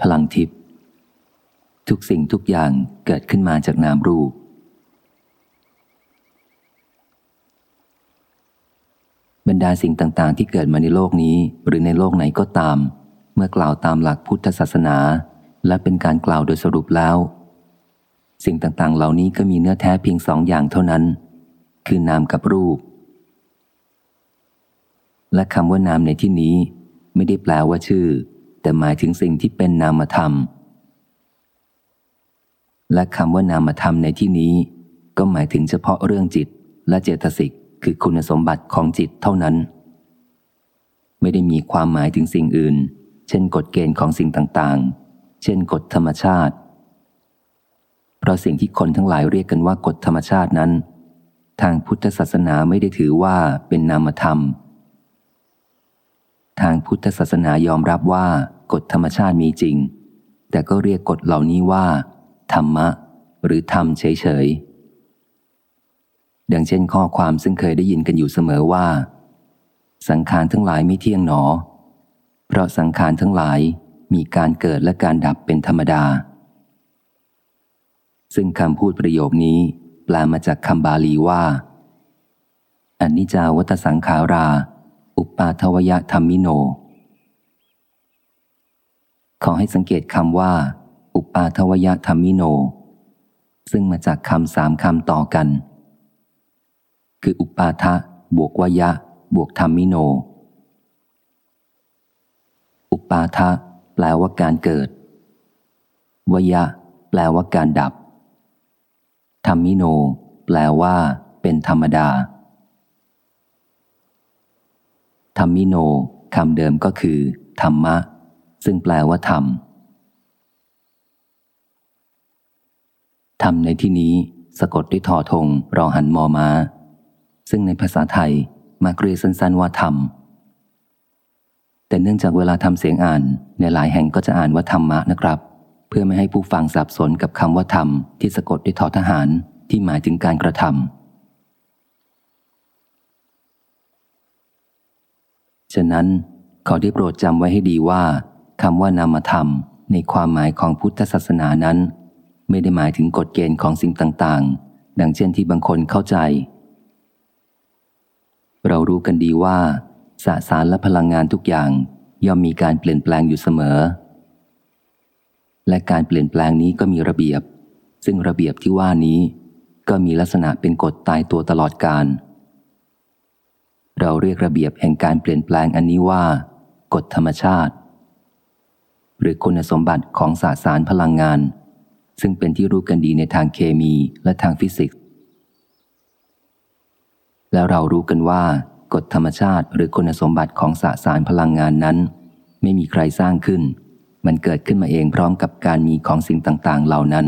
พลังทิพย์ทุกสิ่งทุกอย่างเกิดขึ้นมาจากนามรูป บรรดาสิ่งต่างๆ ที่เกิดมาในโลกนี้ หรือในโลกไหนก็ตาม เมื่อกล่าวตามหลักพุทธศาสนา และเป็นการกล่าวโดยสรุปแล้ว สิ่งต่างๆ เหล่านี้ก็มีเนื้อแท้เพียงสองอย่างเท่านั้น คือนามกับรูป และคำว่านามในที่นี้ ไม่ได้แปลว่าชื่อ แต่หมายถึงสิ่งที่เป็นนามธรรม และคำว่านามธรรมในที่นี้ ก็หมายถึงเฉพาะเรื่องจิตและเจตสิกคือคุณสมบัติของจิตเท่านั้น ไม่ได้มีความหมายถึงสิ่งอื่น เช่นกฎเกณฑ์ของสิ่งต่างๆ เช่นกฎธรรมชาติ เพราะสิ่งที่คนทั้งหลายเรียกกันว่ากฎธรรมชาตินั้น ทางพุทธศาสนาไม่ได้ถือว่าเป็นนามธรรม ทางพุทธศาสนายอมรับว่า กฎธรรมชาติมีจริง แต่ก็เรียกกฎเหล่านี้ว่า ธรรมะ หรือธรรมเฉยๆดังเช่นข้อความซึ่งเคยได้ยินกันอยู่เสมอว่า สังขารทั้งหลายไม่เที่ยงหนอ เพราะสังขารทั้งหลายมีการเกิดและการดับเป็นธรรมดา ซึ่งคำพูดประโยคนี้แปลมาจากคำบาลีว่าอนิจจาวัตสังขารา อุปปาทวยธรรมิโน ขอให้สังเกตคำว่า อุปปาทวยธรรมิโน ซึ่งมาจากคำสามคำต่อกัน คืออุปาทะบวกวยะ บวกธรรมิโน อุปาทะแปลว่าการเกิด วยะ แปลว่าการดับ ธรรมิโน แปลว่า เป็นธรรมดา ธรรมิโนคำเดิมก็คือ ธรรมะ ซึ่งแปลว่าธรรมธรรมในที่นี้สะกดด้วยทอทงรอหันมอมา ซึ่งในภาษาไทยมาเรียกสั้นๆว่าธรรม แต่เนื่องจากเวลาทำเสียงอ่านในหลายแห่งก็จะอ่านว่าธรรมะนะครับ เพื่อไม่ให้ผู้ฟังสับสนกับคำว่าธรรมที่สะกดด้วยทอทหารที่หมายถึงการกระทำฉะนั้นขอได้โปรดจำไว้ให้ดีว่า คำว่านามธรรม ในความหมายของพุทธศาสนานั้น ไม่ได้หมายถึงกฎเกณฑ์ของสิ่งต่างๆ ดังเช่นที่บางคนเข้าใจ เรารู้กันดีว่าสสารและพลังงานทุกอย่างย่อมมีการเปลี่ยนแปลงอยู่เสมอ และการเปลี่ยนแปลงนี้ก็มีระเบียบ ซึ่งระเบียบที่ว่านี้ ก็มีลักษณะเป็นกฎตายตัวตลอดการ เราเรียกระเบียบแห่งการเปลี่ยนแปลงอันนี้ว่า กฎธรรมชาติ หรือคุณสมบัติของสสารพลังงาน ซึ่งเป็นที่รู้กันดีในทางเคมีและทางฟิสิกส์ แล้วเรารู้กันว่ากฎธรรมชาติหรือคุณสมบัติของสสารพลังงานนั้น ไม่มีใครสร้างขึ้น มันเกิดขึ้นมาเองพร้อมกับการมีของสิ่งต่าง ๆ เหล่านั้น